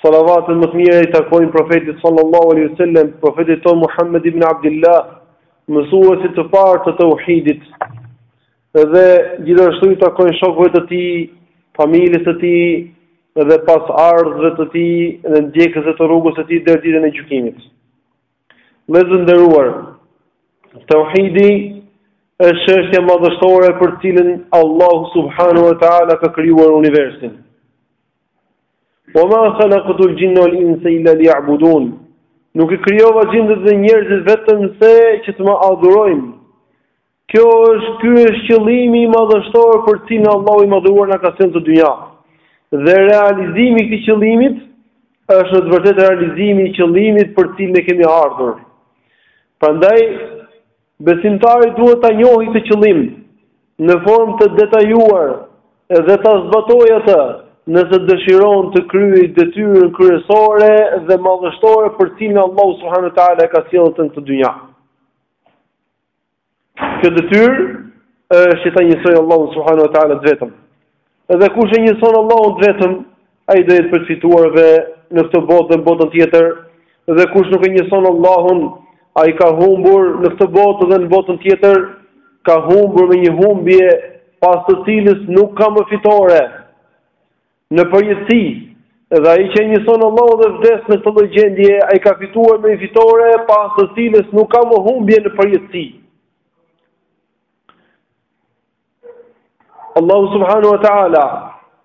Salavatet më të mira i takojnë Profetit sallallahu alaihi wasallam, Profetit tonë Muhammed ibn Abdillah, mësuesit të parë të tauhidit. Dhe gjithashtu i takojnë shokëve të tij, familjes së tij dhe pasardhësve të tij e ndjekësve të rrugës së tij deri ditën e gjykimit. Vëllezër të nderuar, tauhidi është çështja madhështore për të cilën Allahu subhanahu wa taala ka krijuar universin. Ue ma halaktul xhinne uel inse illa li jabudun, nuk i krijova xhindët dhe njerëzit vetëm se që të më adhurojnë. Kjo është, ky është qëllimi madhështor për të cilin Allahu i madhëruar na ka sjellë në këtë dynja. Dhe realizimi i këtij qëllimit është në të vërtetë realizimi i qëllimit për të cilin ne kemi ardhur. Prandaj, Besimtari duhet ta njohë këtë qëllim në formë të detajuar dhe ta zbatojë atë, nëse dëshiron të kryejë detyrën kryesore dhe madhështore për të cilën Allahu subhanahu wa taala e ka sjellë atë në këtë dynja. Kjo detyrë është që ta njësojë Allahun subhanahu wa taala të vetëm. Dhe kush e njëson Allahun të vetëm, ai do jetë prej të fituarve në këtë botë dhe në botën tjetër, dhe kush nuk e njëson Allahun, ai ka humbur në këtë botë dhe në botën tjetër, ka humbur me një humbje pas të cilës nuk ka më fitore në përjetësi. Edhe ai që e njëson Allahun dhe vdes në këtë lloj gjendje, ai ka fituar me një fitore pas së cilës nuk ka më humbje në përjetësi. Allahu subhanahu wa ta'ala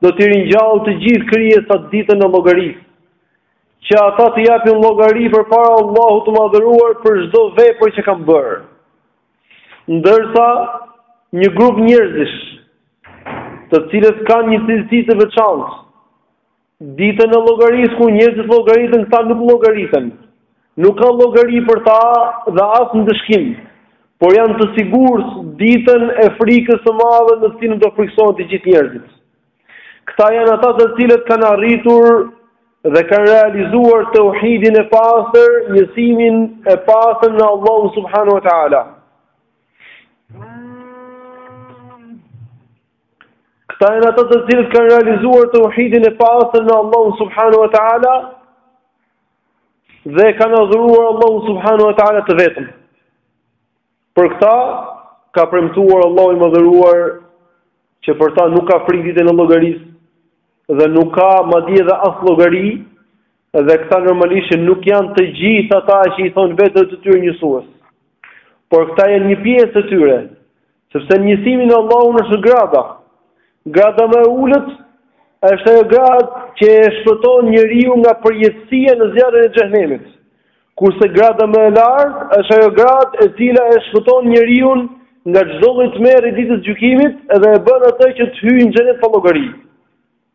do t'i ringjallë të gjithë krijesat ditën e llogarisë, që ata të japin llogari përpara Allahut të madhëruar për çdo vepër që kanë bërë. Ndërsa një grup njerëzish të cilët kanë një cilësi të veçantë, Ditën e llogarisë kur njerëzit llogariten këta nuk llogariten. Nuk ka llogari për ta dhe as ndëshkim, por janë të sigurt ditën e frikës së madhe në të cilën do frikësohen të gjithë njerëzit. Këta janë ata të cilët kanë arritur dhe kanë realizuar teuhidin e pastër, njësimin e pastër në Allahun subhanahu wa ta'ala. Këta janë ata të cilët kanë realizuar tauhidin e pastër në Allahun subhanahu wa taala dhe kanë adhuruar Allahun subhanahu wa taala të vetëm. Për këta ka premtuar Allahu i madhëruar që për ta nuk ka frikë ditën e llogarisë dhe nuk ka madje edhe as llogari Edhe këta normalisht që nuk janë të gjithë ata që i thonë vetes së tyre njësuës. Por këta janë një pjesë e tyre, sepse njësimi i Allahut është grada. Grada më e ulët është ajo gradë që e shpëton njeriun nga përjetësia në zjarrin e xhehnemit. Kurse grada më e lartë është ajo gradë e cila e shpëton njeriun nga çdo lloj tmerri i ditës gjykimit edhe e bën atë që të hyjë në xhenet pa llogari.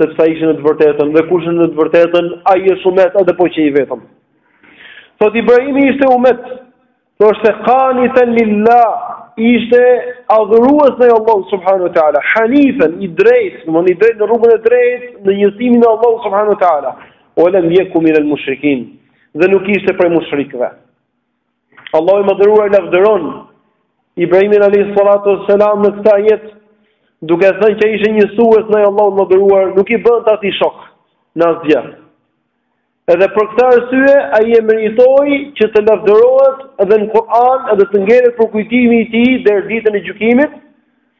sepse ai ishte në të vërtetën dhe kush është në të vërtetën, ai është umet edhe po qe i vetëm. Thot Ibrahimi ishte umet, thoshte qanitan lillah, ishte adhurues ndaj Allahut subhanahu wa taala, hanifen i drejtë, domethënë i drejtë në rrugën e drejtë, në njësimin e Allahut subhanahu wa taala, wa lam yaku min al-mushrikin, dhe nuk ishte prej mushrikëve. Allahu i Madhëruar e lavdëron Ibrahimin alejhi salatu ue selam në këtë ajet duke thënë që ishte njësues ndaj Allahut të Madhëruar nuk i bënte atij shok në asgjë edhe për këtë arsye ai e meritoi që të lavdërohet edhe në Kuran edhe të ngelet përkujtimi i tij deri ditën e gjykimit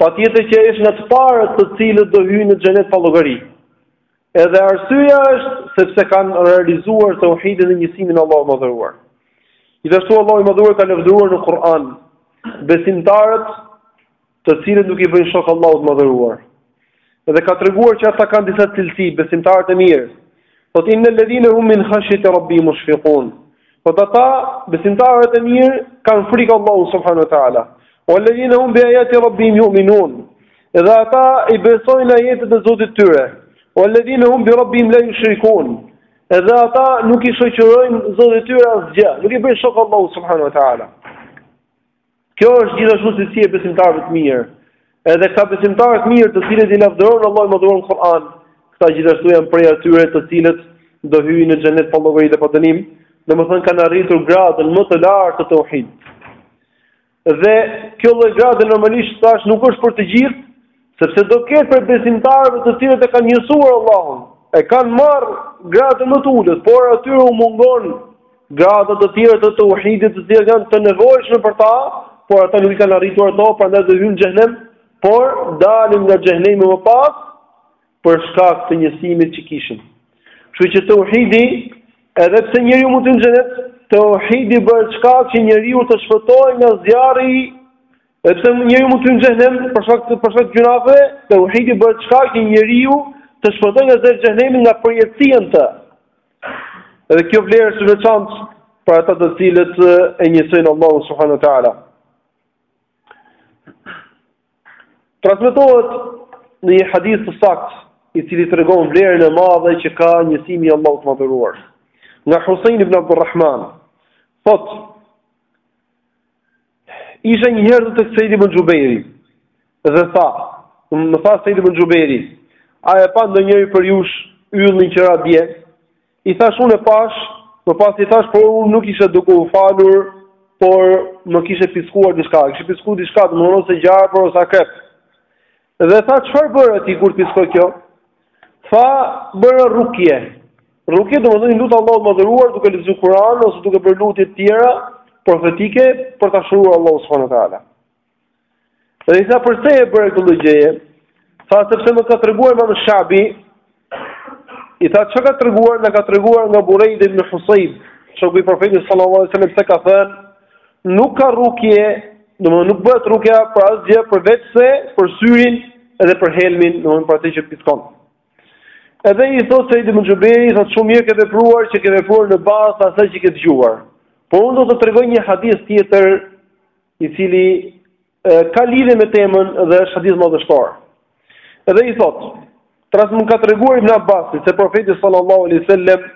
Patjetër që është nga të parët të cilët do hyjnë në xhenet pa llogari. Edhe arsyeja është sepse kanë realizuar tauhidin, njësimin e Allahut të Madhëruar. Gjithashtu Allahu i Madhëruar ka lavdëruar në Kur'an besimtarët të cilët nuk i bëjnë shok Allahut të Madhëruar. Edhe ka treguar që ata kanë disa cilësi, besimtarët e mirë. Thot inna alladhina hum min khashyati rabbihim mushfiqun. Thotë ata besimtarët e mirë kanë frikë Allahun subhanahu wa taala. Wa alladhina hum bi ayati rabbihim yu'minun. Edhe ata i besojnë ajetet e Zotit të tyre. Wa alladhina hum bi rabbihim la yushrikun. Edhe ata nuk i shoqërojnë Zotit të tyre asgjë. Nuk i bëjnë shok Allahut subhanahu wa taala. Kjo është gjithashtu cilësi e besimtarëve të mirë. Edhe këta besimtarë të mirë, të cilët i lavdëron Allahu i Madhëruar në Kur'an, këta gjithashtu janë prej atyre të cilët do hyjnë në xhenet pa llogari dhe pa dënim, domethënë kanë arritur gradën më të lartë të tauhidit. Dhe kjo lloj grade normalisht tash nuk është për të gjithë, Sepse do ketë prej besimtarëve të cilët e kanë njësuar Allahun, e kanë marrë gradën më të ulët, por atyre u mungon grada të tjera të tauhidit, të cilat janë të nevojshme për ta, por ata nuk i kanë arritur ato, prandaj do hyjnë në xhehnem, por dalin nga xhehnemi më pas për shkak të njësimit që kishin. Kështu që tauhidi, edhe pse njeriu mund të hyjë në xhenet, tauhidi bëhet shkak që njeriu të shpëtojë nga zjarri Dhe pse njeriu mund të hyjë në xhehenem për shkak të për shkak të gjynaheve, teuhidi bëhet shkak që njeriu të shpëtojë nga zjarri i xhehenemit nga përjetësia në të. Edhe kjo vlerë është e veçantë për ata të cilët e njësojnë Allahun subhanahu wa taala. Transmetohet në një hadith të saktë i cili tregon vlerën e madhe që ka njësimi i Allahut të madhëruar. Nga Husein ibn Abdurrahman, thot, Isha një herë te Seid ibn Xhubejri dhe tha, më tha Seid ibn Xhubejri, a e pa ndonjëri prej jush yllin që ra dje? I thash unë e pash, më pas i thash, por unë nuk isha duke u falur, por më kishte piskuar diçka, kishte piskuar diçka, domethënë ose gjarpër ose akrep. Dhe tha, çfarë bëre ti kur të piskoi kjo? Tha, bëra rukje. Rukje domethënë luta Allahun e madhëruar duke lexu Kur'an ose duke bërë lutje tjera profetike për të shëruar Allahu subhanahu wa taala. Dhe i tha, përse e bëre këtë lloj gjëje? Tha, sepse më ka treguar imam Shabi, I tha çka ka treguar, na ka treguar nga Burejde ibn Husayb, shoku i Profetit sallallahu alaihi wasallam se ka thënë, nuk ka rukje, domethënë nuk bëhet rukja për asgjë përveçse për syrin edhe për helmin, domethënë për atë që piskon. Edhe i thotë Seid ibn Xhubejri, i thotë shumë mirë ke vepruar që ke vepruar në bazë të asaj që ke dëgjuar. Por unë do të të tregoj një hadith tjetër i cili ka lidhje me temën dhe është hadith madhështor. Edhe i thot, transmeton, ka treguar Ibn Abbasi se profeti sallallahu alaihi wasallam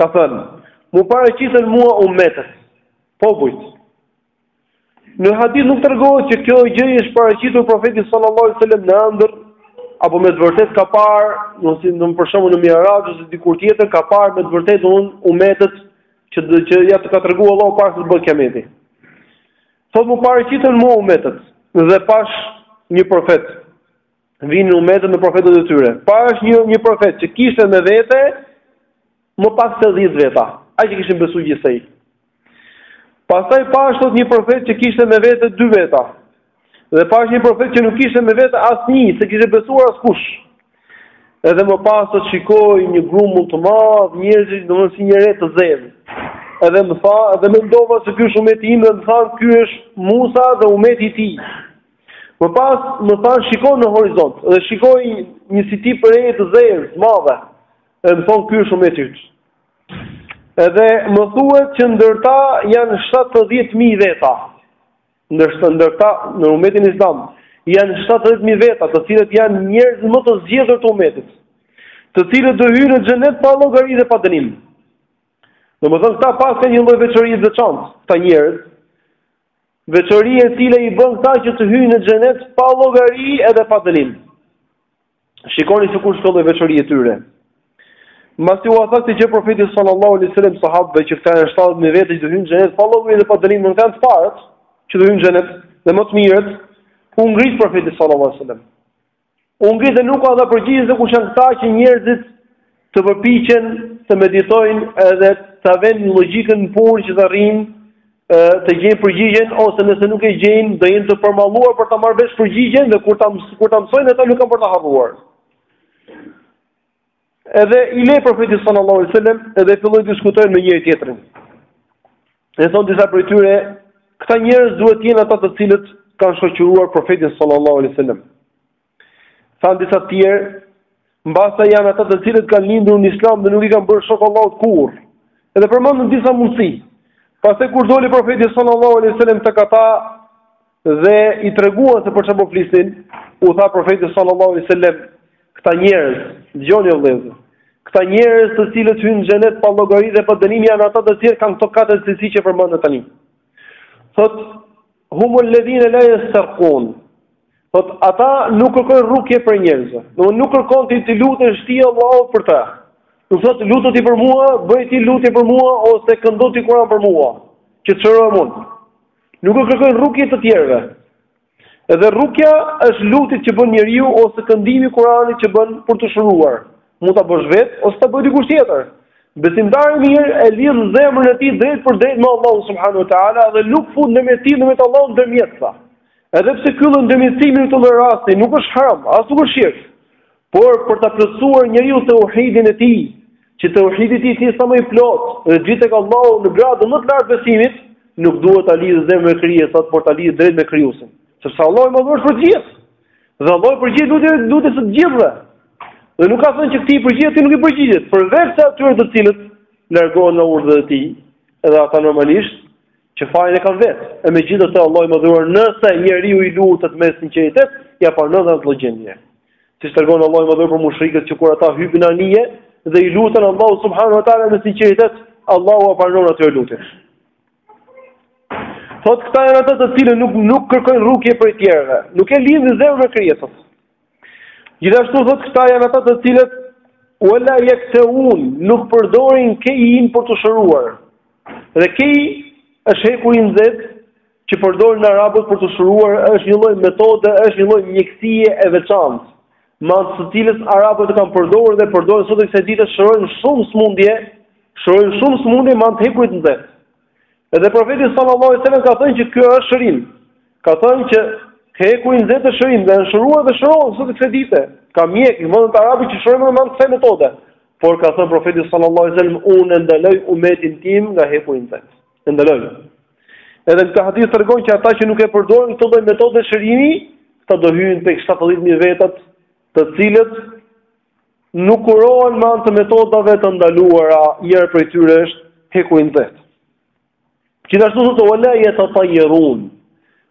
ka thënë, "M'u paraqitën mua ummetet, popujt." Në hadith nuk tregohet që kjo gjë i është paraqitur profetit sallallahu alaihi wasallam në andërr apo me të vërtetë ka parë, domethënë për shembull në Miraxh ose dikur tjetër ka parë me të vërtetë un ummetet që që ia ka treguar Allahu para se të bëhet kiameti. Thotë m'u paraqitën mua umetet dhe pash një profet. Vinin umetet me profetët e tyre. Pash një një profet që kishte me vete më pak se 10 veta. Aq i kishin besuar gjithsej. Pastaj pash thotë një profet që kishte me vete 2 veta. Dhe pash një profet që nuk kishte me vete asnjë, s'e kishte besuar askush. Edhe më pas të shikoj një grumull të madh njerëzish, domethënë si një re të zezë. Edhe më tha, edhe mendova se ky është umeti im dhe më thanë, ky është Musa dhe umeti i tij. Më pas më thanë, shiko në horizont dhe shikoj një si tip re të zezë, të madhe. Edhe më thon ky është umeti yt. Edhe më thuhet që ndër ta janë 70.000 veta. Ndërsa ndër ta, në umetin islam, janë 70 mijë veta, të cilët janë njerëz më të zgjedhur të umetit, të cilët do hyjnë në xhenet pa llogari dhe pa dënim. Domethënë këta paskan një lloj veçorie të veçantë, këta njerëz, veçori e cila i bën këta që të hyjnë në xhenet pa llogari edhe pa dënim. Shikoni se kush qe kjo veçoria e tyre. Mbasi ua tha këtë gjë profeti sallallahu alaihi wasallam sahabëve që këta janë 70.000 veta që do hyjnë në xhenet pa llogari dhe pa dënim, këta janë të parët që do hyjnë në xhenet dhe më të mirët, u ngrit profeti sallallahu alaihi wasallam. U ngrit dhe nuk ua dha përgjigjen se kush janë këta që njerëzit të përpiqen të meditojnë edhe ta vënë logjikën në punë që të arrijnë të gjejnë përgjigjen ose nëse nuk e gjejnë do jenë të përmalluar për ta marrë vesh përgjigjen dhe kur ta kur ta mësojnë ata nuk kanë për ta harruar. Edhe i le profeti sallallahu alajhi wasallam edhe fillojnë të diskutojnë me njëri-tjetrin. E thonë disa prej tyre, këta njerëz duhet të jenë ata të cilët kanë shoqëruar profetin sallallahu alajhi wasallam. Thanë disa tjerë, mbase janë ata të cilët kanë lindur në Islam dhe nuk i kanë bërë shok Allahut kurrë. Edhe përmendën disa mundësi. Pastaj kur doli profeti sallallahu alaihi wasallam tek ata dhe i treguan se për çfarë po flisnin, u tha profeti sallallahu alaihi wasallam, këta njerëz, dëgjoni vëllezër, këta njerëz të cilët hyjnë në xhenet pa llogari dhe pa dënim janë ata të cilët kanë këto katër cilësi që përmenden tani. Thotë humul ladina la yastarqun Thotë ata nuk kërkojnë rukje prej njerëzve. Do nuk kërkojnë t'i lutesh ti Allahut për ta. Nuk thotë lutu ti për mua, bëj ti lutje për mua ose këndo ti Kur'an për mua, që të shërohem unë. Nuk e kërkojnë rukje prej të tjerëve. Edhe rukja është lutjet që bën njeriu ose këndimi i Kur'anit që bën për t'u shëruar. Mund ta bësh vetë ose ta bëjë dikush tjetër. Besimtari i mirë e lidh zemrën e tij drejtpërdrejt me Allahun subhanahu ua teala dhe nuk fut ndërmjet tij dhe Allahut ndërmjetësa. Edhe pse ky lloj ndërmjetësimi në këtë lloj rasti nuk është haram, as nuk është shirk, por për ta plotësuar njeriu tauhidin e tij, që tauhidi i tij të jetë sa më i plotë dhe të jetë tek Allahu në gradën më të lartë të besimit, nuk duhet ta lidhë zemrën me krijesat, por ta lidhë drejt me krijuesin, sepse Allahu i madhëruar është për të gjithë. Dhe Allahu i përgjigjet lutjet lutjes së të gjithëve. Dhe nuk ka thënë që këtij i përgjigjet, atij nuk i përgjigjet, përveçse atyre të cilët largohen nga urdhrat e tij, edhe ata normalisht Që fajin e kanë vetë. E megjithatë Allahu i madhëruar, nëse njeriu i lutet me sinqeritet, ia pranon dhe në atë lloj gjendje. Siç tregon Allahu i madhëruar për mushrikët që kur ata hypin në anije, dhe i luten Allahut subhanahu ua teala me sinqeritet, Allahu ua pranon atyre lutjen. Thotë këta janë ata të cilët nuk, nuk kërkojnë rukje prej tjerëve, nuk e lidhin zemrën me krijesat. Gjithashtu thotë këta janë ata të cilët wala yaktaun nuk përdorin kein për të shëruar. Dhe kei është hekuri i nxehtë që përdorin arabët për të shëruar, është një lloj metode, është një lloj mjekësie e veçantë, me anë të cilës arabët e kanë përdorur dhe përdorin sot e kësaj dite shërojnë shumë smundje, shërojnë shumë smundje me anë të hekurit të nxehtë. Edhe profeti sallallahu alajhi wasallam ka thënë që ky është shërim. Ka thënë që hekuri i nxehtë është shërim dhe është shëruar dhe shëron sot e kësaj dite. Ka mjek, në vendet arabe që shërojnë me anë të kësaj metode. Por ka thënë profeti sallallahu alajhi wasallam unë e ndaloj umetin tim nga hekuri i nxehtë. E ndaloj. Edhe në këtë hadith tregon që ata që nuk e përdorin këtë lloj metode shërimi, ata do hyjnë tek 70000 vetat, të cilët nuk kurohen me anë të metodave të ndaluara, njëra prej tyre është hekuri i nxehtë. Gjithashtu thotë wala yatayyarun.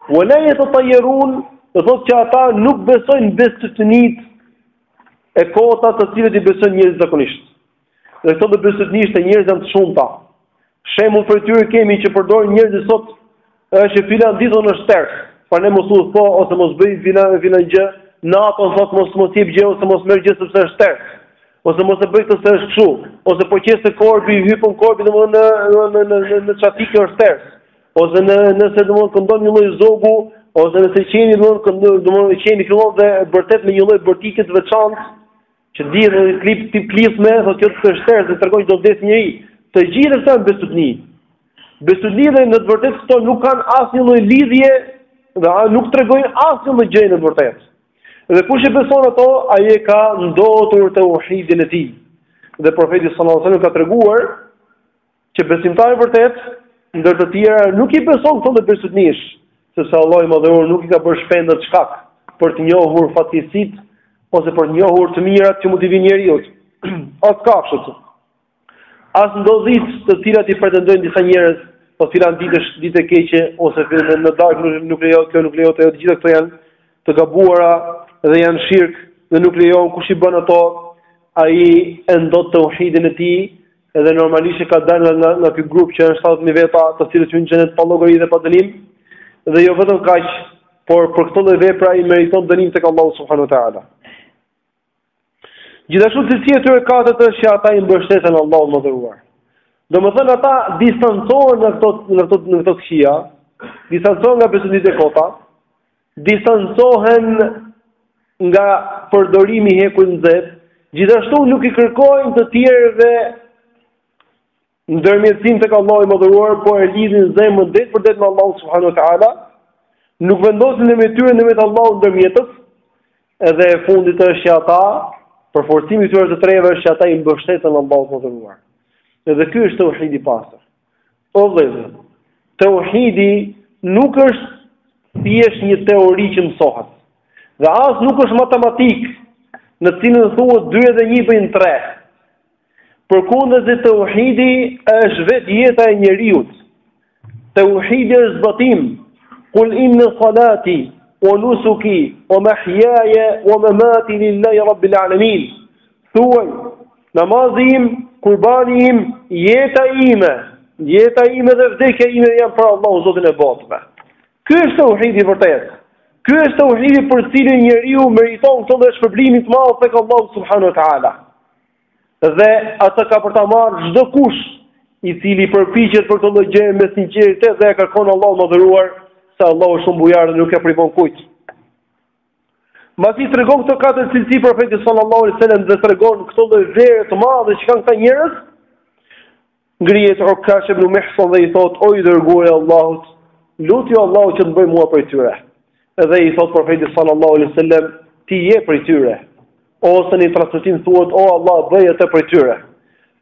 Wala yatayyarun, do thotë që ata nuk besojnë bestytnitë e kota të cilët i besojnë njerëzit zakonisht. Dhe këto lloj bestytnish te njerëzit janë të shumta. Shembull prej tyre kemi që përdorin njerëzit sot është që filan ditën është ters, prandaj mos udhëto ose mos bëj filan filan gjë, natën sot mos mos jep gjë ose mos merr gjë sepse është ters. Ose mos e bëj këtë se është kështu, ose po qe se korbi, hypon korbi domthonë në në në në në çati kjo është ters. Ose në nëse domthonë këndon një lloj zogu, ose nëse qeni domthonë këndon domthonë qeni fillon dhe bërtet me një lloj bërtitje të veçantë, Që di edhe një klip tip klithme, thotë kjo është ters dhe tregon që do vdes njeri. Të gjitha këto janë bestytni. Bestytni dhe në të vërtet këto nuk kanë asnjë lloj lidhje dhe a, nuk tregojnë asnjë lloj gjëje në të vërtet. Dhe kush i beson ato, ai e ka ndotur teuhidin e tij. Dhe profeti sallallahu sallam ka treguar, Që besimtari i vërtetë, ndër të tjera, nuk i beson këto lloj bestytnish, sepse Allahu i madhëruar nuk i ka bërë shpendët shkak për të njohur fatkeqësitë ose për të njohur të mirat që mund t'i vijnë njeriut. As kafshët. As ndodhit të cilat i pretendojnë disa njerëz, po filan ditë është ditë e keqe ose fillim në darkë nuk, nuk lejohet kjo nuk lejohet të gjitha këto janë të gabuara dhe janë shirk dhe nuk lejohen kush i bën ato ai e ndot teuhidin e tij edhe normalisht ai ka dalë nga nga, nga ky grup që janë 70 mijë veta, të cilët hyjnë në xhenet pa llogari dhe pa dënim. Dhe jo vetëm kaq, por për këtë lloj vepre ai meriton dënim tek Allahu subhanahu wa taala. Gjithashtu cilësia e tyre e katërt është që ata i mbështeten Allahut të madhëruar. Domethënë ata distancohen nga këto, nga këto, nga këto të këqija, distancohen nga bestytnitë e kota, distancohen nga përdorimi i hekurit të nxehtë, gjithashtu nuk i kërkojnë të tjerëve ndërmjetësim tek Allahu i madhëruar, por e lidhin zemrën drejtpërdrejt me Allahun subhanahu wa taala, nuk vendosin ndërmjet tyre ndërmjet Allahut ndërmjetës, edhe e fundit është që ata përforcimi i tyre të treve është që ata i mbështeten Allahut të madhëruar. Edhe ky është tauhidi i pastër. O vëllezër, tauhidi nuk është thjesht një teori që mësohet. Dhe as nuk është matematikë në të cilën thuhet 2 dhe 1 bëjnë 3. Përkundrazi tauhidi është vetë jeta e njeriut. Tauhidi është zbatim. Kul inna salati wa nusuki wa mahyaya wa mamati lillahi rabbil alamin. Thuaj, namazi im, kurbani im, jeta ime, jeta ime dhe vdekja ime janë për Allahun Zotin e botëve. Ky është tauhidi i vërtetë. Ky është tauhidi për të cilin njeriu meriton këtë lloj shpërblimi të madh tek Allahu subhanahu wa taala. Dhe atë ka për ta marrë çdokush i cili përpiqet për këtë lloj gjëje me sinqeritet dhe e kërkon Allahun e madhëruar, se Allahu është shumë bujar dhe nuk ia privon kujt. Mbasi i tregon këto katër cilësi profeti sallallahu alaihi wasallam dhe tregon këtë lloj vlere të madhe që kanë këta njerëz, ngrihet Ukashe ibnu Mihsan dhe i thotë o i dërguar i Allahut, lutju Allahut që të bëjë mua prej tyre. Edhe i thotë profeti sallallahu alaihi wasallam, ti je prej tyre. Ose në transmetim thuhet o Allah bëje atë prej tyre.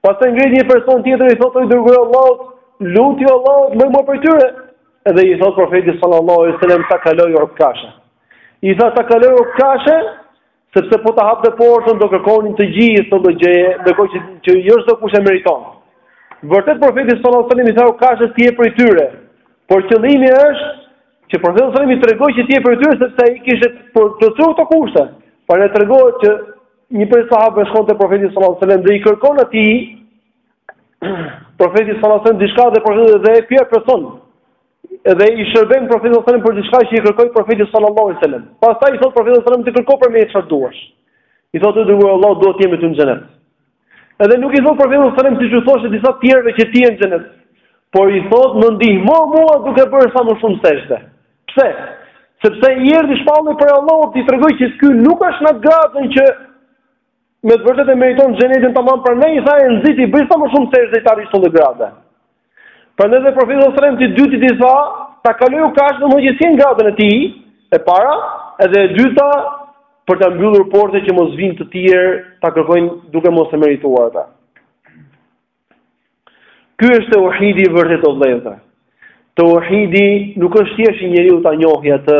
Pastaj ngrihet një person tjetër i thotë o i dërguar i Allahut, lutju Allahut të bëjë mua prej tyre. Edhe i thotë profeti sallallahu alaihi wasallam ta kaloi Ukashe. I tha ta kaloi Ukashe sepse po ta hapte portën do kërkonin të gjithë këtë lloj gjëje, ndërkohë që që jo çdokush e meriton. Vërtet profeti sallallahu alaihi wasallam i tha Ukashes ti je prej tyre. Por qëllimi është Që profeti sallallahu alajhi wasallam i tregoi që ti je prej tyre sepse ai kishte plotësuar këto kushte. Prandaj tregohet që një prej sahabëve shkon te profeti sallallahu alajhi wasallam dhe i kërkon atij profeti sallallahu alajhi wasallam diçka dhe profeti dhe e pyet person. Edhe i shërben profetit sallallahu alajhi wasallam për diçka që i kërkoi profeti sallallahu alajhi wasallam. Pastaj i thotë profeti sallallahu alajhi wasallam ti kërko prej meje çfarë të duash. I thotë i dërguar i Allahut dua të jem me ty në xhenet. Edhe nuk i thotë profeti sallallahu alajhi wasallam siç u thoshte disa të tjerëve që ti je në xhenet. Por i thotë më ndihmo mua duke bërë sa më shumë sexhde. Pse? Sepse i erdhi shpallje prej Allahut t'i tregojë që ky nuk është në atë gradën që me të vërtetë e meriton xhenetin tamam prandaj i tha e nxiti bëj sa më shumë sexhde të arrish këtë lloj grade. Për në dhe profetës së rëmë të dyti të sa, ta kaluju ka është në më gjithësin gradën e ti, e para, edhe e dyta, për të mbyllur porte që mos vinë të tjerë, ta kërkojnë duke mos të merituar ta. Ky është e uhidi vërtet o dhejta. Të uhidi nuk është tjesh i njeri u ta njohi atë,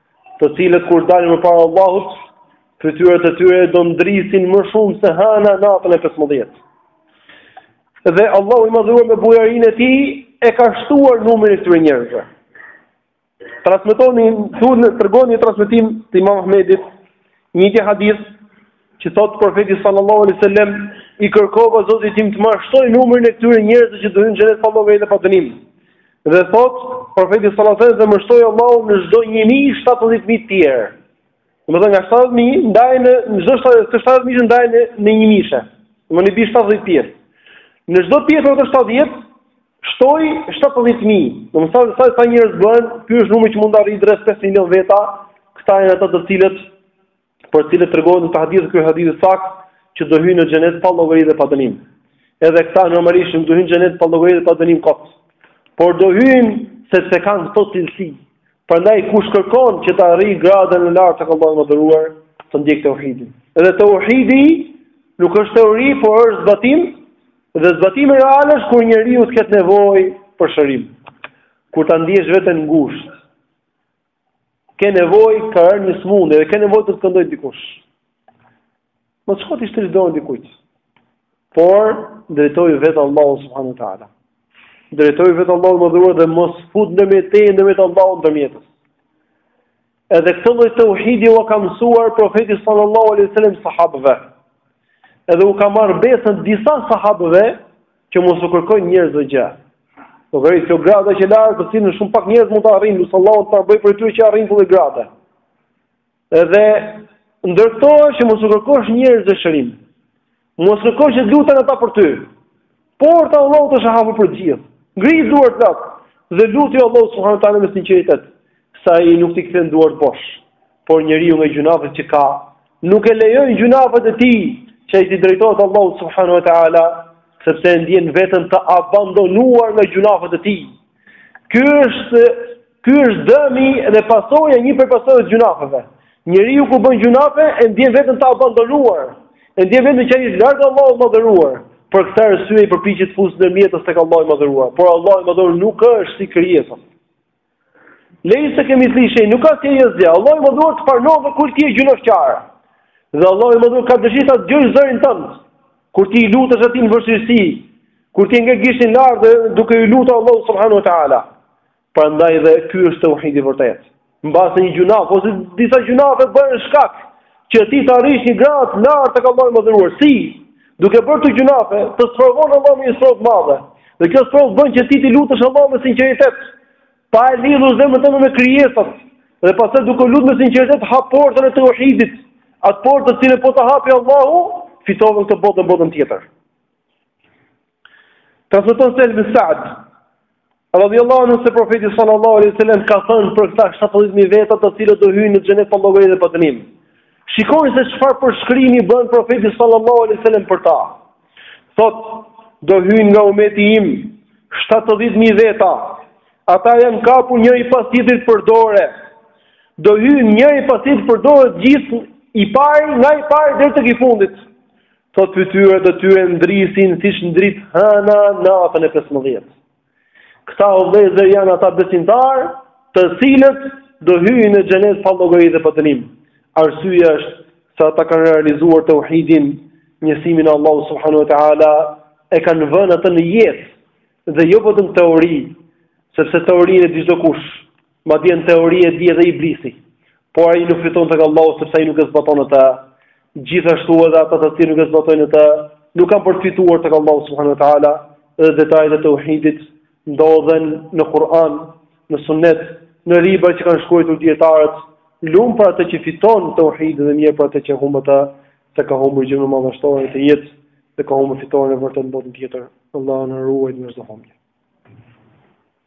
të cilët kur dalin përpara Allahut, fytyrat e tyre do ndrisin më shumë se hëna natën e 15. Dhe Allahu i Madhëruar me bujarinë e tij e ka shtuar numrin e këtyre njerëzve. Transmeton, thonë, tregon një transmetim të Imam Ahmedit një hadith Që thotë profeti sallallahu alaihi wasallam, i kërkova Zotit tim të ma shtojë numrin e këtyre njerëzve që do hyjnë në xhenet pa llogari dhe pa dënim. Dhe thot, profeti sallallahu alajhi wasallam më shtoi Allahu në çdo 1000 70.000 të tjerë. Domethënë nga 70.000 ndaje në, çdo 70.000 ndaje në 1000-she. Domethënë bie 70 pjesë. Në çdo pjesë rreth 70 shtoi 70.000. Domethënë sa sa njerëz bëhen, ky është numri që mund të arrijë drejt 5 milionë veta, këta janë ata të cilët për të cilët tregohet në këtë hadith ky hadith i saktë që do hyjnë në xhenet pa llogari dhe pa dënim. Edhe këta normalisht nuk do hyjnë në xhenet pa llogari dhe pa dënim kot. Por do hyjnë sepse kanë këto cilësi. Prandaj kush kërkon që ta arrijë gradën e lartë tek Allahu i Madhëruar, të ndjekë tauhidin. Edhe tauhidi nuk është teori, por është zbatim dhe zbatimi real është kur njeriu të ketë nevojë për shërim. Kur ta ndjesh veten ngushtë, ke nevojë ka rënë një sëmundje dhe ke nevojë të të këndojë dikush. Mos shko t'i shtrish dorën dikujt. Por, drejtoju vetë Allahut subhanahu wa ta'ala. Drejtoju vetë Allahut të Madhëruar dhe mos fut ndërmjet teje ndërmjet Allahut ndërmjetës. Edhe këtë lloj tauhidi ua ka mësuar profeti sallallahu alaihi sallam sahabëve. Edhe u ka marrë besën disa sahabëve Që mos u kërkojnë njerëzve gjë. Po vërtet kjo gradë është e lartë, të cilën shumë pak njerëz mund ta arrijnë, lute Allahun të të bëjë prej atyre që arrijnë këtë lloj grade. Edhe ndër to është që mos u kërkosh njerëzve shërim. Mos kërkosh që luten ata për ty. Porta e Allahut është e hapur për të gjithë. Ngri duart lart dhe lutju Allahut subhanahu wa taala me sinqeritet, se ai nuk t'i kthen duart bosh. Por njeriu me gjunafet që ka, nuk e lejojnë gjunafet e tij që ai t'i drejtohet Allahut subhanahu wa ta'ala, sepse e ndjen veten të abandonuar nga gjunafet e tij. Ky është, ky është dëmi dhe pasoja, një prej pasojave të gjunafeve. Njeriu kur bën gjunafe e ndjen veten të abandonuar, e ndjen veten që është larg Allahut të Madhëruar, për këtë arsye ai përpiqet të fusë ndërmjetës tek Allahu i Madhëruar, por Allahu i Madhëruar nuk është si krijesat. Nëse kemi të shenjë, nuk ka të një zja, Allahu i Madhëruar të pranon edhe kur ti je gjunafqar. Dhe Allahu i Madhëruar ka dëshirë të dëgjojë zërin tënd, kur ti i lutesh atij në vështirësi, kur ti ngre gishtin lart duke iu lutur Allahut subhanahu wa ta'ala. Prandaj dhe ky është tauhid i vërtetë. Mbase një gjunaf, ose disa gjunafe bëhen shkak, që ti të arrish një gradë të lartë tek Allahu i Madhëruar. Si? Duke bërë këto gjynahe, të sprovon Allah me një sprovë të madhe. Dhe kjo sprovë bën që ti t'i lutesh Allahut me sinqeritet, pa e lidhur zemrën tënde me krijesat. Dhe pastaj duke u lutur me sinqeritet hap portën e tauhidit, atë portë të cilën po ta hapi Allahu, fitove këtë botë dhe botën tjetër. Transmeton Sehl bin Sa'd, Radhiyallahu anhu se profeti sallallahu alaihi wasallam ka thënë për këta 70000 veta të cilët do hyjnë në xhenet pa llogari dhe pa dënim. Shikoni se çfarë përshkrimi bën profeti sallallahu alaihi wasallam për ta. Thot, do hyjnë nga umeti im 70000 veta. Ata janë kapur njëri pas tjetrit për dore. Do hyjnë njëri pas tjetrit për dore gjithë i pari nga i pari deri tek i fundit. Thotë fytyrat e tyre ndrisin siç ndrit hëna natën e 15. Këta o vëllezër janë ata besimtarë, të cilët do hyjnë në xhenet pa llogari dhe pa dënim. Arsyeja është se ata kanë realizuar tauhidin, njësimin e Allahut subhanahu wa taala, e kanë vënë atë në jetë dhe jo vetëm teori, sepse teorinë e di çdo kush, Madje teorinë e di edhe Iblisi, por ai nuk fiton tek Allahu sepse ai nuk e zbaton atë. Gjithashtu edhe ata të cilët nuk e zbatojnë atë, nuk kanë për të fituar tek Allahu subhanahu wa taala dhe detajet e tauhidit ndodhen në Kur'an, në Sunnet, në libra që kanë shkruar dijetarët, lum për atë që fiton tauhidin dhe mjerë për atë që humb atë, se ka humbur gjënë më madhështore në jetë, se ka humbur fitoren e vërtetë në botën tjetër. Allahu na ruajtë nga çdo humbje.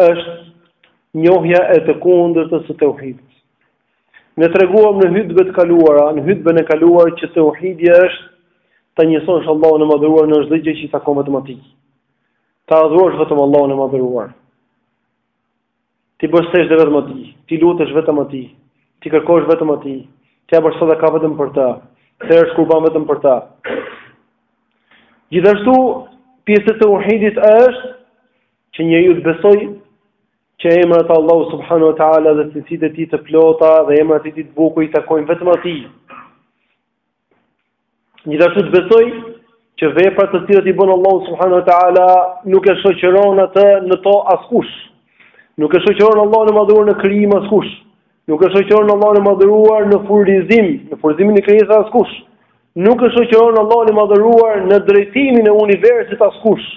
është njohja e të kundërtës së tauhidit. Ne treguam në hutbe të kaluara, në hutben e kaluar që tauhidi është ta njësosh Allahun e madhëruar në çdo gjë që i takon vetëm atij. Ta adhurosh vetëm Allahun e madhëruar. T'i bësh sexhde vetëm atij, t'i lutesh vetëm atij, t'i kërkosh vetëm atij, të japësh sadaka vetëm për të, të therësh kurban vetëm për të. Gjithashtu pjesë e tauhidit është Që njeriu të besojë që emrat e Allahut subhanahu wa taala dhe cilësitë e tij të plota dhe emrat e tij të bukur i takojnë vetëm atij. Gjithashtu të besojë që veprat të cilat i bën Allahu subhanahu wa taala nuk e shoqëron atë në to askush. Nuk e shoqëron Allahun e madhëruar në krijim askush. Nuk e shoqëron Allahun e madhëruar në furnizim, në furnizimin e krijesave askush. Nuk e shoqëron Allahun e madhëruar në drejtimin e universit askush.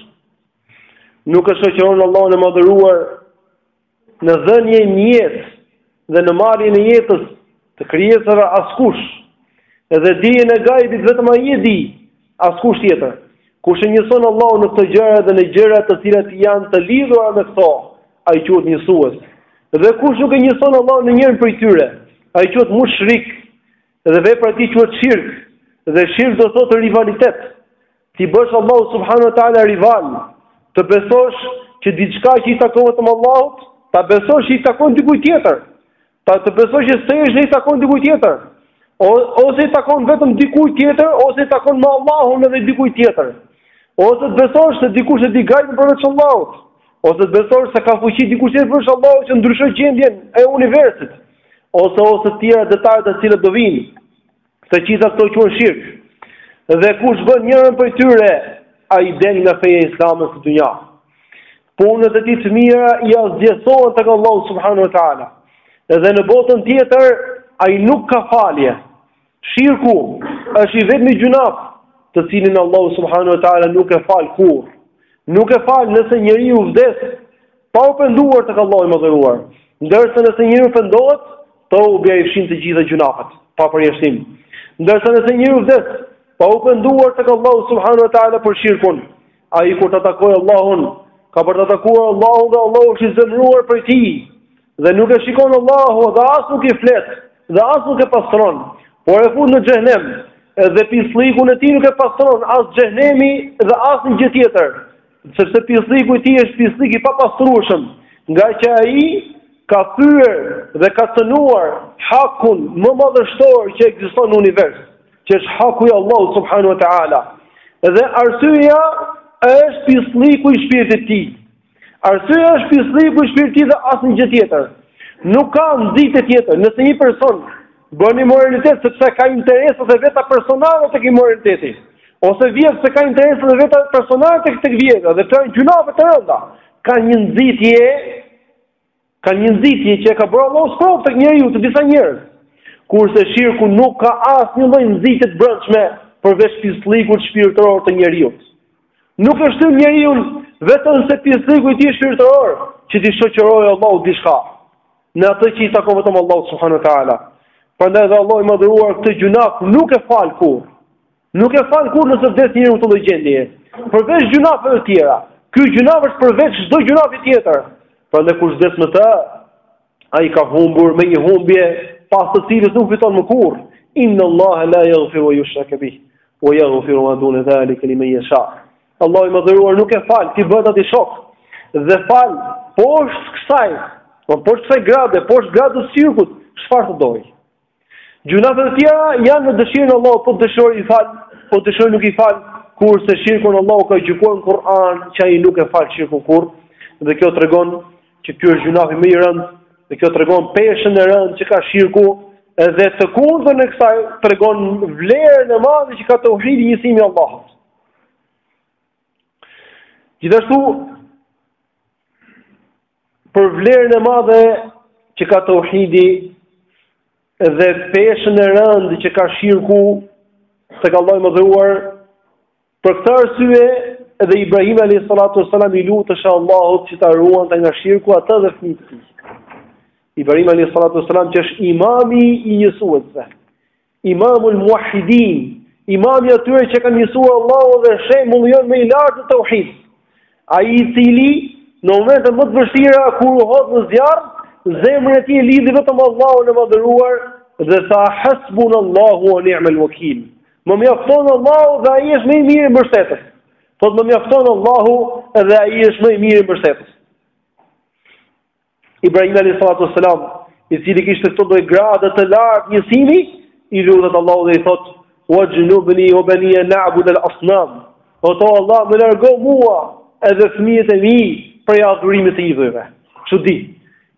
Nuk e shoqëron Allahun e madhëruar në dhënien e jetës dhe në marrjen e jetës të krijesave askush. Edhe dijen e gajbit vetëm ai e di, askush tjetër. Kush e njëson Allahun në këto gjëra dhe në gjëra të cilat janë të lidhura me këto, ai quhet njësues. Dhe kush nuk e njëson Allahun në njërën prej tyre, ai quhet mushrik. Dhe vepra e tij quhet shirk. Dhe shirk do thotë rivalitet. T'i bësh Allahut subhanahu wa taala rival, të besosh që diçka që i takon vetëm Allahut, ta besosh që i takon dikujt tjetër. Të besosh që seç i takon dikujt tjetër. O, ose i takon vetëm dikujt tjetër, ose i takon me Allahun edhe dikujt tjetër. Ose të besosh se dikush e di gajbin përveç Allahut. Ose të besosh se ka fuqi dikush tjetër përveç Allahut që ndryshon gjendjen e universit. Ose ose të tjera detaje të cilat do vijnë. Të gjitha këto quhen shirk. Dhe kush bën njërën prej tyre, ai del nga feja e Islamit në dynja. Punët e tij të mira i asgjësohen tek Allahu subhanahu wa taala. Dhe në botën tjetër ai nuk ka falje. Shirku është i vetmi gjynaf, të cilin Allahu subhanahu wa taala nuk e fal kurrë. Nuk e fal nëse njeriu vdes Pa u penduar tek Allahu i madhëruar. Ndërsa nëse njeriu pendohet, teubja i fshin të gjitha gjynafet, pa përjashtim. Ndërsa nëse njeriu vdes, pa u penduar tek Allahu subhanahu wa taala për shirkun, ai kur ta takojë Allahun, ka për ta takuar Allahun dhe Allahu është i zemëruar prej tij, dhe nuk e shikon Allahu dhe as nuk i flet, dhe as nuk e pastron, por e fut në xhehnem, dhe pisllikun e tij nuk e pastron, as xhehnemi dhe asnjë gjë tjetër, Sepse pislliku i tij është pisllik i papastrueshëm, ngaqë ai ka thyer dhe ka cënuar hakun më madhështor që ekziston në univers, që është haku i Allahut subhanahu wa taala. Dhe arsyeja është pislliku i shpirtit të tij. Arsyeja është pislliku i shpirtit tij dhe asnjë gjë tjetër. Nuk ka nxitje tjetër, nëse një person Bën imoralitet sepse ka interesa dhe veta personale tek imoraliteti. Ose vjedh se ka interesa dhe veta personale tek tek vjedhja dhe janë gjynafe të rënda. Ka një nxitje ka një nxitje që e ka bërë Allahu sprovë tek njeriu te disa njerëz. Kurse shirku nuk ka asnjë lloj nxitje të brendshme përveç pisllikut shpirtëror të njeriut. Nuk e shtyn njeriun vetëmse pislliku i tij shpirtëror që t'i shoqërojë Allahut diçka. në atë që i takon vetëm Allahut subhanahu wa taala. Prandaj dhe Allahu i madhëruar këtë gjynaf nuk e fal kurrë. Nuk e fal kurrë nëse vdes njeriu në këtë gjendje. Përveç gjynafeve të tjera. Ky gjynaf është përveç çdo gjynafi tjetër. Prandaj kush vdes me të, ai ka humbur me një humbje pas të cilës nuk fiton më kurrë. Inna Allaha la yaghfiru an yushraka bih wa yaghfiru ma duna zalika liman yasha. Allahu i madhëruar nuk e fal, t'i bëhet atij shok, dhe fal poshtë kësaj, poshtë kësaj grade, poshtë gradës së shirkut, çfarë të dojë. Gjynahet e tjera janë në dëshirën e Allahut, po të dëshirojë i fal, po të dëshirojë nuk i fal, kurse shirkun Allahu ka gjykuar në Kur'an, që ai nuk e fal shirkun kurrë, dhe kjo tregon që ky është gjynahu më i rëndë, dhe kjo tregon peshën e rëndë që ka shirku, edhe të kundërtën e kësaj tregon vlerën e madhe që ka teuhidi njësimi i Allahut. Gjithashtu, për vlerën e madhe që ka teuhidi dhe peshën e rëndë që ka shirku tek Allahu i madhëruar, për këtë arsye edhe Ibrahimi a.s. i luteshe Allahut që ta ruante nga shirku atë dhe fëmijët e tij. Ibrahimi a.s. që është imami i njësuesve, Imamul Muahidin, imami i atyre që kanë njësuar Allahun dhe shembulli jonë më i lartë në tauhid. Ai i cili në momentet më të vështira kur u hodh në zjarr, zemrën e tij e lidhi vetëm me Allahun e madhëruar dhe tha hasbunallahu wa ni'mal wakeel. Më mjafton Allahu dhe ai është më i miri mbështetës. Thotë më mjafton Allahu dhe ai është më i miri mbështetës. Ibrahim alayhi salatu wasalam, i cili kishte këtë lloj grade të lartë njësimi, i lutet Allahut dhe i thotë: "Wajnubni wa bani na'bud al-asnam." O thotë Allah, më largo mua edhe fëmijët e mi prej adhurimit të idhujve. Çudi.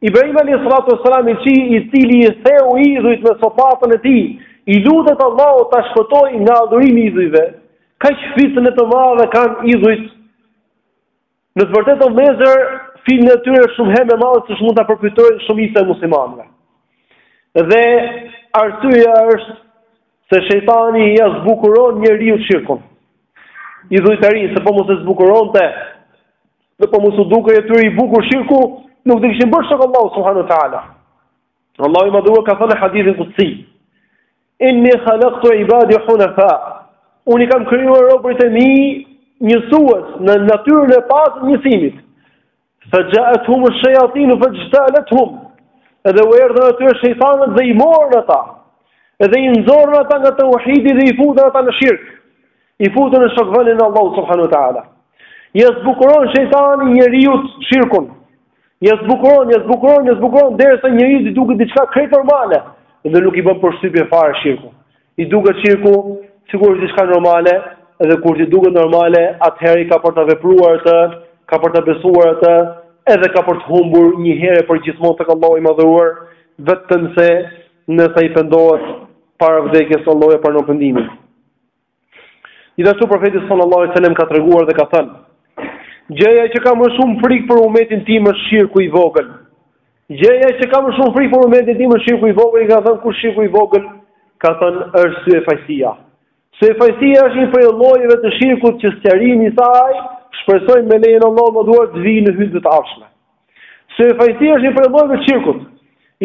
Ibrahim alayhi salatu wasalam, i cili i cili i theu idhujt me sopatën e tij, i lutet Allahut ta shpëtojë nga adhurimi i idhujve. Kaq fitne të madhe kanë idhujt Në të vërtetë o vëllezër, fitnja e tyre është shumë herë më e madhe se ç'mund ta përfytyrojë shumica e muslimanëve. Dhe arsyeja është se shejtani ia zbukuron njeriut shirkun, idhujtarinë. Se po mos e zbukuronte, dhe po mos u dukej atyre i bukur shirku, nuk do kishin bërë shok Allahut subhanahu teala. Allahu i madhëruar ka thënë në hadithin kudsi. Inni khalaqtu ibadi hunafa. Unë i kam krijuar robërit e mi njësues në natyrën e pastër të njësimit. Fa ja'atuhum ash-shayatin fa jtalatuhum. Edhe u erdhën atyre shejtanët dhe i morën ata. Edhe i nxorën ata nga tauhidi dhe i futën ata në shirk. I futën në shokvënien e Allahut subhanahu wa ta'ala. Ia zbukuron shejtani njeriut shirkun. Ia zbukuron, ia zbukuron, ia zbukuron derisa njeriut i duket diçka krejt normale dhe nuk i bën përshtypje fare shirku. I duket shirku sikur është diçka normale, edhe kur t'i duket normale, atëherë ai ka për ta vepruar atë, ka për ta besuar atë, edhe ka për të humbur një herë e përgjithmonë tek Allahu i madhëruar, vetëm se nëse ai pendohet para vdekjes Allahu e pranon pendimin. Gjithashtu profeti sallallahu alaihi wasallam ka treguar dhe ka thënë: Gjëja që kam më shumë frikë për umetin tim është shirku i vogël. Gjëja që kam më shumë frikë për umetin tim është shirku i vogël, i ka thënë kush shirku i vogël, ka thënë është syefaqësia. Syefaqësia është një prej llojeve të shirkut që sqarimi i saj shpresoj me lejen e Allahut të Madhëruar të vijë në hytbe të ardhshme. Syefaqësia është një prej llojeve të shirkut.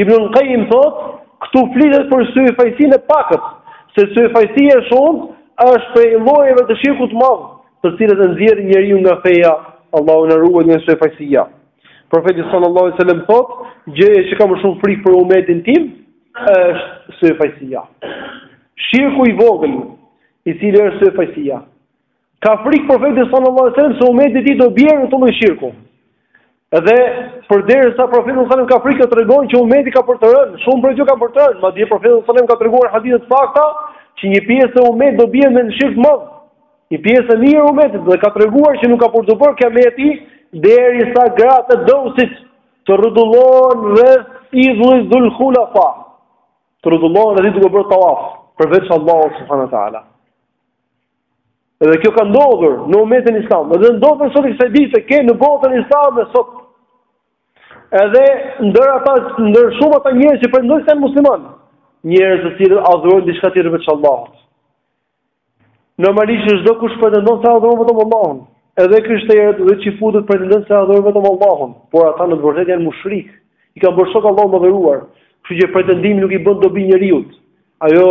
Ibnul Kajim thotë, këtu flitet për syefaqësinë e pakët, se syefaqësia e shumë është prej llojeve të shirkut të madh, të cilat e nxjerrin njeriun nga feja, Allahu na ruajtë nga syefaqësia. Profeti sallallahu alejhi ue selem thotë, gjëja që kam më shumë frikë për umetin tim, është syefaqësia. Shirku i vogël, i cili është syefaqësia. Ka frikë profeti sallallahu alajhi wasallam se ummeti i tij do bjerë në këtë lloj shirku. Dhe përderisa profeti sallallahu alajhi wasallam ka frikë të tregon që ummeti ka për të rënë, shumë prej tyre kanë për të rënë, madje profeti sallallahu alajhi wasallam ka treguar në hadithe të sakta që një pjesë e ummetit do bjerë në shirk të madh. Një pjesë e mirë e ummetit dhe ka treguar që nuk ka për t'u bërë kiameti derisa gratë e Deusit të rrotullohen rreth idhullit Dhul Khulasa. Të rrotullohen dhe duke bërë tawaf, përveç Allahut subhanahu wa taala. Edhe kjo ka ndodhur në umetin islam. Edhe ndodh edhe sot e kësaj dite ke në botën islame sot. Edhe ndër ata ndër shumë ata njerëz që pretendojnë se janë muslimanë, njerëz të cilët adhurojnë diçka tjetër veç Allahut. Normalisht çdo kush pretendon se adhuron vetëm Allahun. Edhe krishterët dhe çifutët pretendojnë se adhurojnë vetëm Allahun, por ata në të vërtetë janë mushrikë. I kanë bërë shok Allahut të Madhëruar. Kështu që pretendimi nuk i bën dobi njeriut. Ajo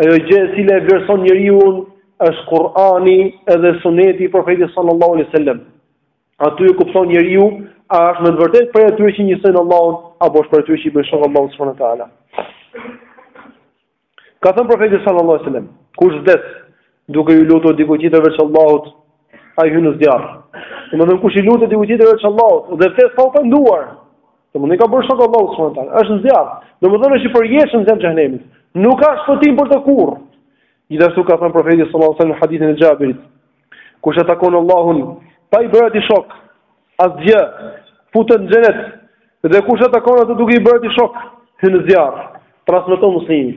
Ajo gjë e cila e vlerëson njeriun është Kur'ani edhe Suneti i Profetit sallallahu alaihi wasallam. Aty e kupton njeriu a është me të vërtetë prej atyre që njësojnë Allahun apo është prej atyre që i bëjnë shok Allahut subhanahu wa taala. Ka thënë Profeti sallallahu alaihi wasallam, kush vdes Duke iu lutur dikujt tjetër veç Allahut, ai hyn në zjarr. Domethënë kush i lutet dikujt tjetër veç Allahut dhe vdes pa u penduar, domethënë i ka bërë shok Allahut subhanahu wa taala, është në zjarr. Domethënë është i përjetshëm në zjarr të xhehenemit. Nuk ka shpëtim për të kurrë. Gjithashtu ka thënë profeti sallallahu alajhi wasallam në hadithin e Xhabirit, kush e takon Allahun pa i bërë Atij shok, Asgjë. Futet në xhenet. Dhe kush e takon atë duke i bërë Atij shok, hyn në zjarr. Transmeton Muslimi.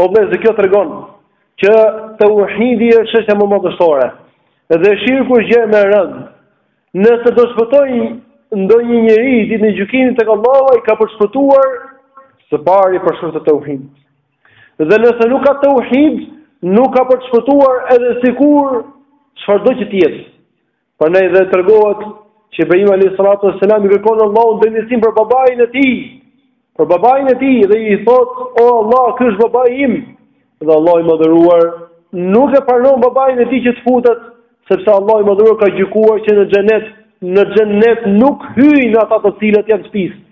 O vëllezër, kjo tregon që tauhidi është çështja më madhështore. Dhe shirku është gjëja më e rëndë. Nëse do shpëtojë ndonjë njeri ditën e gjykimit tek Allahu, ai ka për të shpëtuar së pari për shkak të tauhidit. Dhe nëse nuk ka tauhid, nuk ka për të shpëtuar edhe sikur çfarëdo që të jetë. Prandaj dhe tregohet që Ibrahimi alejhi salatu ue selam i kërkon Allahut ndërmjetësim për babain e tij, për babain e tij dhe i thotë, o Allah, ky është babai im, dhe Allahu i madhëruar nuk e pranon babain e tij që të futet, sepse Allahu i madhëruar ka gjykuar që në xhenet, në xhenet nuk hyjnë ata të cilët janë të pistë,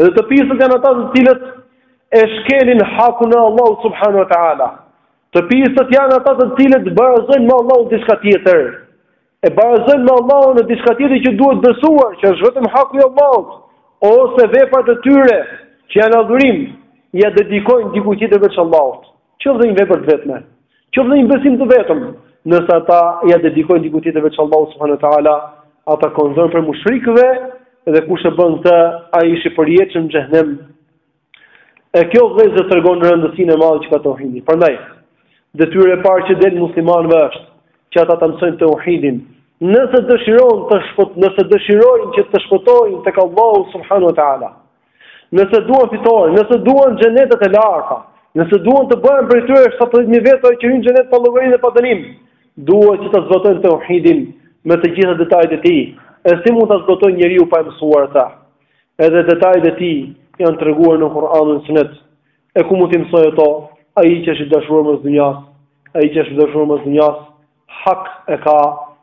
dhe të pistët janë ata të cilët e shkelin hakun e Allahut subhanu wa ta'ala, Të pistët janë ata të cilët barazojnë me Allahun diçka tjetër. E barazojnë me Allahun në diçka tjetër që duhet besuar, që është vetëm haku i Allahut, ose veprat e tyre që janë adhurim, ia dedikojnë dikujt tjetër veç Allahut. Qoftë edhe një vepër të vetme, qoftë edhe një besim të vetëm, nëse ata ia dedikojnë dikujt tjetër veç Allahut subhanahu ua teala, ata ka me qenë prej mushrikëve dhe kush e bën këtë, ai është i përjetshëm në xhehenem. E kjo vëllezër tregon rëndësinë e madhe që ka tauhidi. Prandaj, detyrë e parë që u del muslimanëve është që ata ta mësojnë tauhidin. Nëse dëshiron të shpot, nëse dëshirojnë që të shpëtojnë tek Allahu subhanahu wa taala. Nëse duan fitoren, nëse duan xhenetet e larta, nëse duan të bëhen prej atyre 70000 vetë që hyjnë në xhenet pa llogari dhe pa dënim, duhet që ta zbatojnë tauhidin me të gjitha detajet e tij. E si mund ta zbatojë njeriu pa e mësuar atë? Edhe detajet e tij janë treguar në Kur'an e në Sunet. E ku mund t'i mësojë ato ai që është i dashuruar mas dynjas, ai që është i dashuruar mas dynjas, hak e ka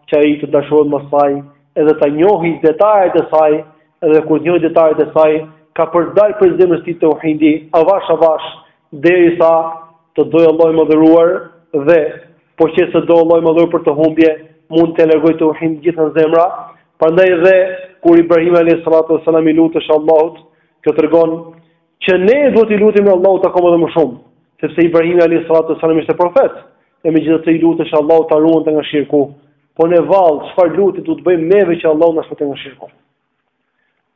që ai të dashurohet mas saj, edhe t'i njohë detajet e saj, edhe kur t'i njohë detajet e saj, ka për të dalë prej zemrës së tij tauhidi, avash avash, Derisa të dojë Allahu i madhëruar dhe po qe se të do Allahu i madhëruar për të humbje, mund ta largojë tauhidin gjithë nga zemra, Prandaj dhe kur Ibrahimi alayhis salatu wassalam i lutesh Allahut, kjo tregon që ne duhet t'i lutemi Allahut akoma edhe më shumë, sepse Ibrahimi alayhis salatu wassalam ishte profet, e megjithatë i lutesh Allahut ta ruante nga shirku. Po ne vallë, çfarë lutje duhet të bëjmë neve që Allahu të na shpëtojë nga shirku?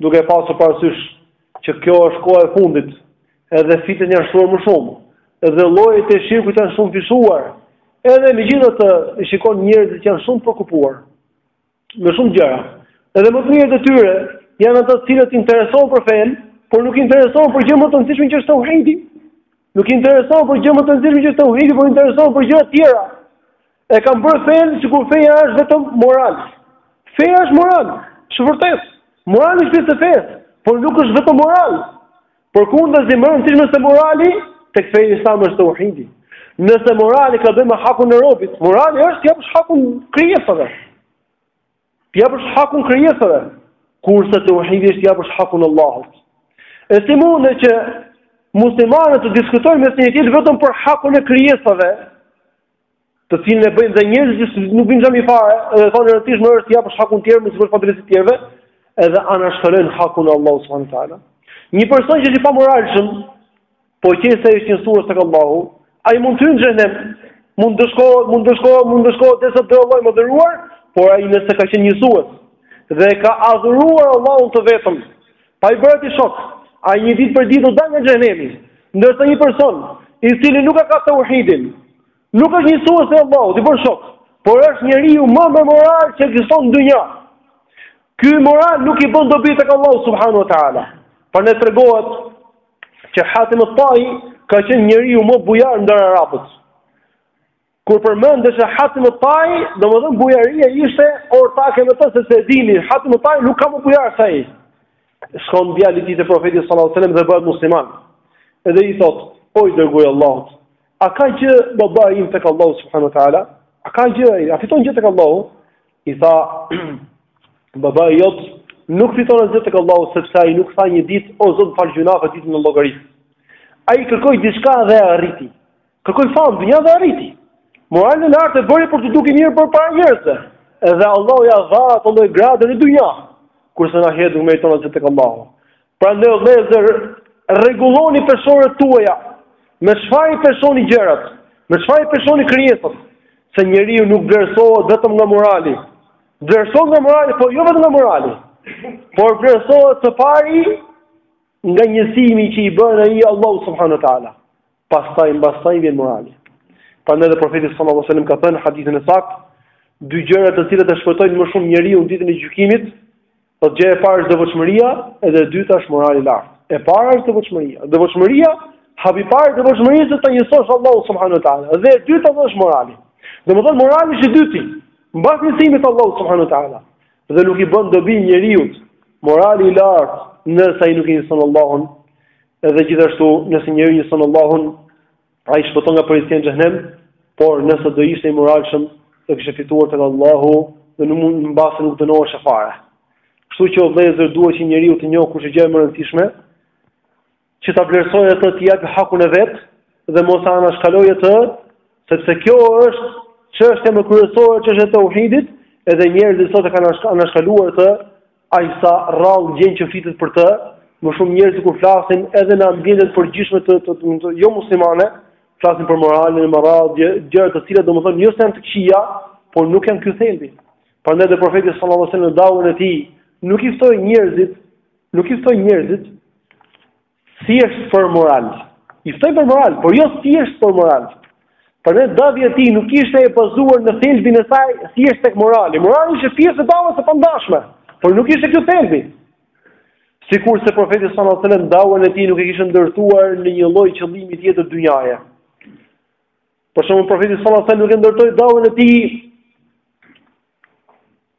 Duke pasur parasysh që kjo është koha e fundit, edhe fitnet janë shtuar më shumë, edhe llojet e shirkut janë shumëfishuar. Edhe megjithatë, i shikon njerëzit që janë shumë të preokupuar me shumë gjëra. Edhe më të mirët e tyre janë ata të cilët interesohen për fenë, por nuk interesohen për gjënë më të rëndësishme që është tauhidi. Nuk interesohen për gjënë më të rëndësishme që është tauhidi, por interesohen për gjëra të tjera. E kanë bërë fenë sikur feja është vetëm moral. Feja është moral, është vërtet. Morali është pjesë e fesë, por nuk është vetëm moral. Përkundrazi më e rëndësishme se morali tek feja islame është tauhidi. Nëse morali ka të bëjë me hakun e robit, morali është t'i japësh hakun krijesave. T'i japësh hakun krijesave, kurse tauhidi është t'i japësh hakun Allahut. E si mundet që muslimanët të diskutojnë mes tyre vetëm për hakun e krijesave, të cilën e bëjnë dhe njerëzit që nuk vijnë xhami fare, edhe thonë rëndësishme është japësh hakun tjetrit, mos bësh padrejtësi të tjerëve, edhe anashkalojnë hakun Allahut subhanahu taala. Një person që është i pamoralshëm, po qe se është njësues tek Allahu, ai mund të hyjë në xhehnem, mund të shko, mund të shko, mund të shko te sa do Allahu i madhëruar, por ai nëse ka qenë njësues dhe ka adhuruar Allahun të vetëm, Pa i bërë atij shok, ai një ditë prej ditësh do dalë nga xhehnemi, ndërsa një person i cili nuk e ka tauhidin, nuk është njësues i Allahut, i bën shok, por është njeriu më me moral që ekziston në dynja. Ky moral nuk i bën dobi tek Allahu subhanahu wa taala. Prandaj tregohet që Hatim al-Tai ka qenë njeriu më bujar ndër arabët. Kur përmendeshe Hatim et-Tai, domethënë bujaria ishte ortake me të sepse dinin, Hatim et-Tai nuk ka më bujar se ai. Shkon djali i tij te profeti sallallahu sallam dhe bëhet musliman. Edhe i thot, o i dërguari i Allahut, a ka gjë babai im tek Allahu subhanahu ta'ala? A ka gjë e, a fiton gjë tek Allahu? I tha, babai jot nuk fiton asgjë tek Allahu, sepse ai nuk tha një ditë, o Zot më fal gjynahet ditën e llogarisë. Ai kërkoi diçka dhe arriti. Kërkoi famë në dynja dhe arriti. Moralin e lartë e bëri për t'u dukur mirë përpara njerëzve. Edhe Allahu ia dha atë lloj grade në dynja, kurse në ahiret nuk meriton asgjë tek Allahu. Prandaj o vëllezër, rregulloni peshoret tuaja. Me çfarë i peshoni gjërat? Me çfarë i peshoni krijesat? Se njeriu nuk vlerësohet vetëm nga morali. Vlerësohet nga morali, po jo vetëm nga morali. Por vlerësohet së pari nga njësimi që i bën ai Allahut subhanahu wa taala. Pastaj mbas saj vjen morali. Prandaj dhe profeti sallallahu alajhi wasallam ka thënë në hadithin e saktë, dy gjëra të cilat e shpëtojnë më shumë njeriun ditën e gjykimit, po gjëja e parë është devotshmëria, edhe e dyta është morali i lartë. E para është devotshmëria. Devotshmëria hapi i parë i devotshmërisë ta njësosh Allahun subhanahu wa taala. Dhe e dyta është morali. Domethënë morali është i dyti. Mbas njësimit të Allahut subhanahu wa taala. Dhe nuk i bën dobi njeriut morali i lartë nëse ai nuk e njëson Allahun Edhe gjithashtu, nëse njeriu njëson Allahun, ai shpëton nga përjetësia në xhehnem, por nëse do ishte i moralshëm, do kishte fituar tek Allahu dhe ndoshta mbase nuk dënoheshe fare. Kështu që o vëllezër duhet që njeriu të njohë kush është gjëja më e rëndësishme, që ta vlerësojë atë, t'i japë hakun e vet dhe mos anashkalojë atë, sepse kjo është çështja më kryesore, çështja e tauhidit, edhe njerëzit sot e kanë anashkaluar të Aq sa rrallë gjen që flitet për të, më shumë njerëzit kur flasin edhe në ambientet e përgjithshme të të, të, të jo muslimane, flasin për moralin, moral, gjëra të cilat domethënë jo se janë të këqija, por nuk janë ky thelbi. Prandaj dhe profeti sallallahu alajhi wasallam në davetin e tij nuk i ftoi njerëzit, nuk i ftoi njerëzit Thjesht për moral. I ftoi për moral, por jo thjesht për moral. Por davja e tij nuk ishte e bazuar në thelbin e saj thjesht tek morali. Morali ishte pjesë e davës së pandashme, por nuk ishte ky thelbi. Sikurse profeti sallallahu alajhi wasallam davën e tij nuk e kishte ndërtuar në një lloj qëllimi tjetër dynjaje. Për shembull profeti sallallahu alajhi wasallam nuk e ndërtoi davën e tij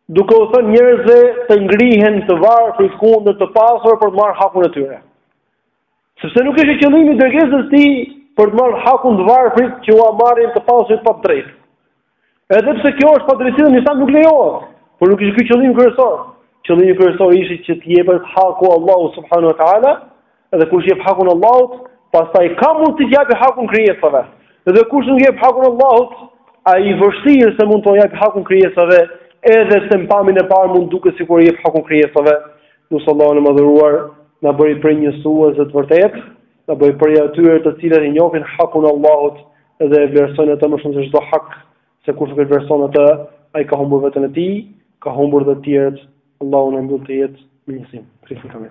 duke u thënë njerëzve të ngrihen të varfrit kundër të pasurve për të marrë hakun e tyre. Sepse nuk ishte qëllimi i dërgesës së tij për të marrë hakun të varfrit që ua marrin të pasurit pa të drejtë. Edhe pse kjo është padrejtësi e në Islam nuk lejohet, por nuk ishte ky qëllimi kryesor. Qëllimi kryesor ishte që të jepet haku Allahut subhanahu wa taala Dhe kush jep hakun Allahut, pastaj mund t'ua japë hakun krijesave. Dhe kush nuk ia jep hakun Allahut, ai vështirë se mund të japë hakun krijesave, edhe pse në pamje të parë mund të duket sikur jep hakun krijesave, lus Allahun e madhëruar të na bëjë prej njësuesve të vërtetë, të na bëjë prej atyre të cilët ia njohin hakun Allahut, edhe e vlerësojnë atë më shumë se çdo hak, se kush nuk e vlerëson atë, ai ka humbur veten e tij, ka humbur të tjerët, Allahu na mbylltë jetën me njësim. Kristin kamë.